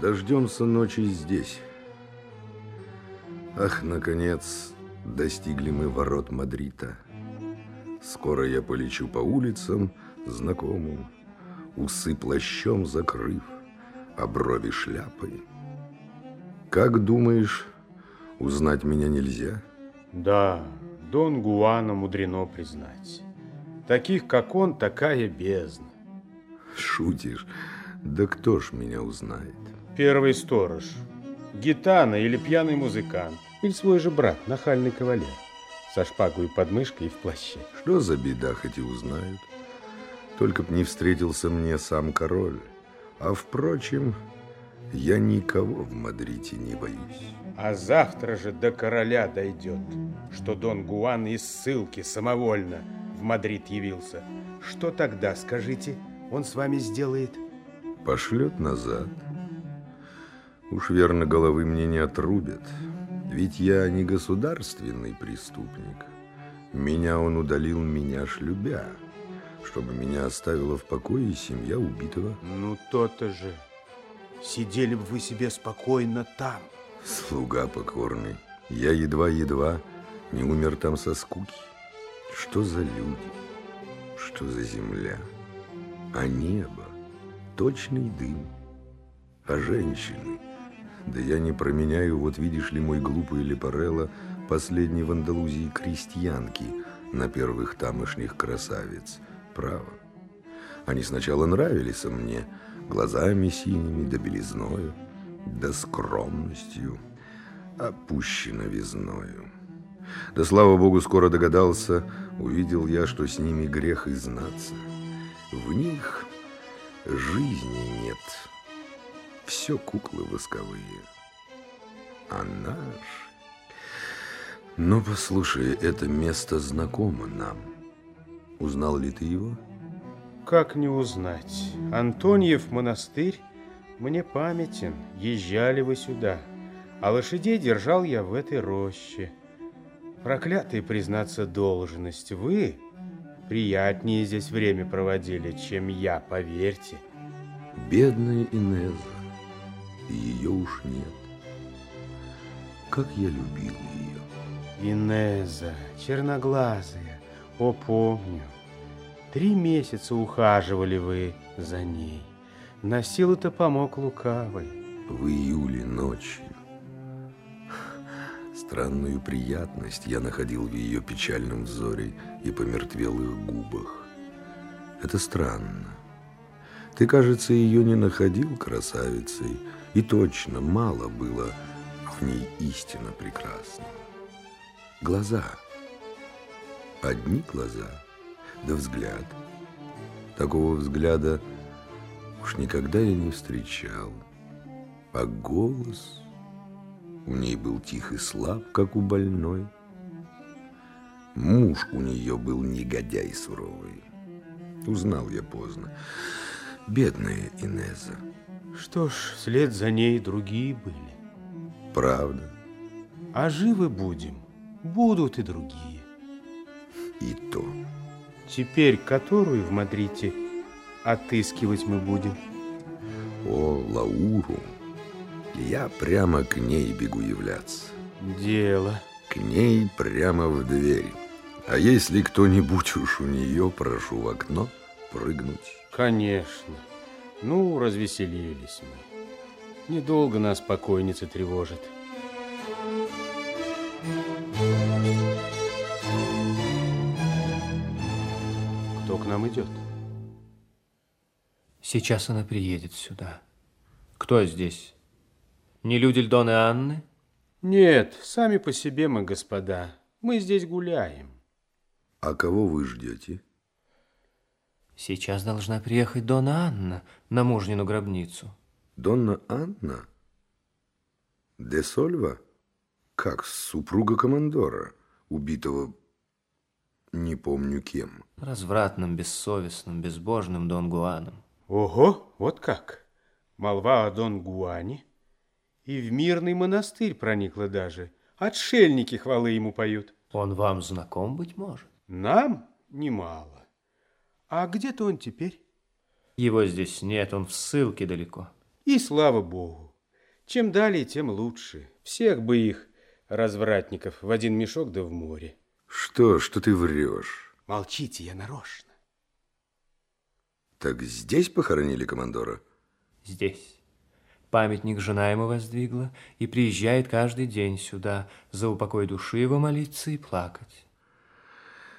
Дождемся ночи здесь. Ах, наконец, достигли мы ворот Мадрита. Скоро я полечу по улицам знакомым, Усы плащом закрыв, а брови шляпой. Как думаешь, узнать меня нельзя? Да, Дон Гуана мудрено признать. Таких, как он, такая бездна. Шутишь? Да кто ж меня узнает? Первый сторож, гитана или пьяный музыкант, или свой же брат, нахальный кавалер, со шпагой под мышкой и в плаще. Что за беда, хоть и узнают. Только б не встретился мне сам король. А впрочем, я никого в Мадриде не боюсь. А завтра же до короля дойдет, что Дон Гуан из ссылки самовольно в Мадрид явился. Что тогда, скажите, он с вами сделает? Пошлет назад. Уж верно, головы мне не отрубят. Ведь я не государственный преступник. Меня он удалил, меня ж любя, чтобы меня оставила в покое семья убитого. Ну, то-то же. Сидели бы вы себе спокойно там. Слуга покорный. Я едва-едва не умер там со скуки. Что за люди? Что за земля? А небо? Точный дым. А женщины? Да я не променяю, вот видишь ли, мой глупый Лепарелло, последней в Андалузии крестьянки на первых тамошних красавиц. Право. Они сначала нравились мне, глазами синими, да белизною, да скромностью, пуще новизною. Да, слава богу, скоро догадался, увидел я, что с ними грех и знаться. В них жизни нет, все куклы восковые. А наш... Но послушай, это место знакомо нам. Узнал ли ты его? Как не узнать? Антониев монастырь мне памятен. Езжали вы сюда. А лошадей держал я в этой роще. Проклятая, признаться, должность. Вы приятнее здесь время проводили, чем я, поверьте. Бедная Инеза. Ее уж нет. Как я любил ее. Инеза, черноглазая, о, помню. Три месяца ухаживали вы за ней. На силу-то помог лукавый. В июле ночью. Странную приятность я находил в ее печальном взоре и помертвелых губах. Это странно. Ты, кажется, ее не находил красавицей, и точно мало было в ней истинно прекрасного. Глаза. Одни глаза, да взгляд. Такого взгляда уж никогда я не встречал. А голос у ней был тих и слаб, как у больной. Муж у нее был негодяй суровый. Узнал я поздно. Бедная Инеза. Что ж, вслед за ней другие были. Правда. А живы будем, будут и другие. И то. Теперь которую в Мадриде отыскивать мы будем? О, Лауру. Я прямо к ней бегу являться. Дело. К ней прямо в дверь. А если кто-нибудь уж у нее, прошу в окно прыгнуть. Конечно. Ну, развеселились мы. Недолго нас покойница тревожит. Кто к нам идет? Сейчас она приедет сюда. Кто здесь? Не люди Льдоны Анны? Нет, сами по себе мы, господа. Мы здесь гуляем. А кого вы ждете? Сейчас должна приехать Дона Анна на мужнину гробницу. Донна Анна? Де Сольва? Как супруга командора, убитого не помню кем. Развратным, бессовестным, безбожным Дон Гуаном. Ого, вот как. Молва о Дон Гуане. И в мирный монастырь проникла даже. Отшельники хвалы ему поют. Он вам знаком, быть может? Нам немало. А где-то он теперь? Его здесь нет, он в ссылке далеко. И слава богу. Чем далее, тем лучше. Всех бы их, развратников, в один мешок да в море. Что, что ты врешь? Молчите, я нарочно. Так здесь похоронили командора? Здесь. Памятник жена ему воздвигла и приезжает каждый день сюда за упокой души его молиться и плакать.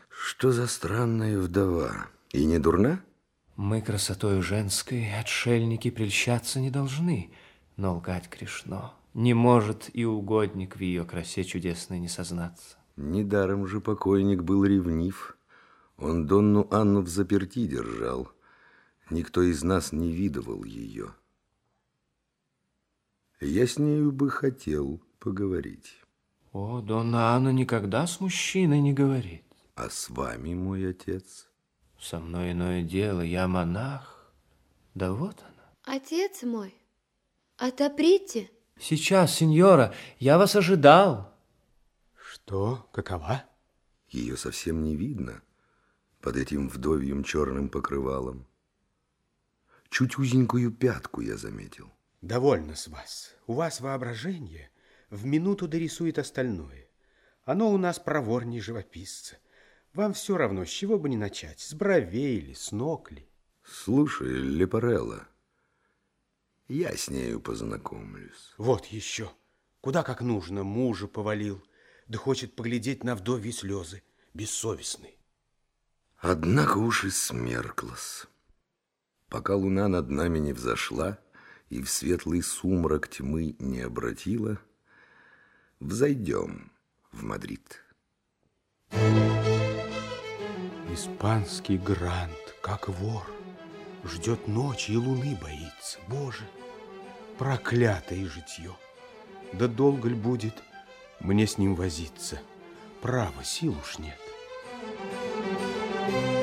Что за странная вдова? И не дурна? Мы красотою женской отшельники прельщаться не должны, но лгать грешно. Не может и угодник в ее красе чудесной не сознаться. Недаром же покойник был ревнив. Он Донну Анну в заперти держал. Никто из нас не видывал ее. Я с нею бы хотел поговорить. О, Донна Анна никогда с мужчиной не говорит. А с вами, мой отец? Со мной иное дело, я монах. Да вот она. Отец мой, отоприте. Сейчас, сеньора, я вас ожидал. Что? Какова? Ее совсем не видно под этим вдовьем черным покрывалом. Чуть узенькую пятку я заметил. Довольно с вас. У вас воображение в минуту дорисует остальное. Оно у нас проворней живописца. Вам все равно, с чего бы не начать, с бровей или с ног ли. Слушай, Лепарелла, я с нею познакомлюсь. Вот еще. Куда как нужно мужа повалил, да хочет поглядеть на вдовьи слезы, бессовестный. Однако уж и смерклась. Пока луна над нами не взошла и в светлый сумрак тьмы не обратила, взойдем в Мадрид. Испанский грант, как вор, ждет ночи и луны боится. Боже, проклятое житье! Да долго ли будет мне с ним возиться? Право, сил уж нет. Thank you.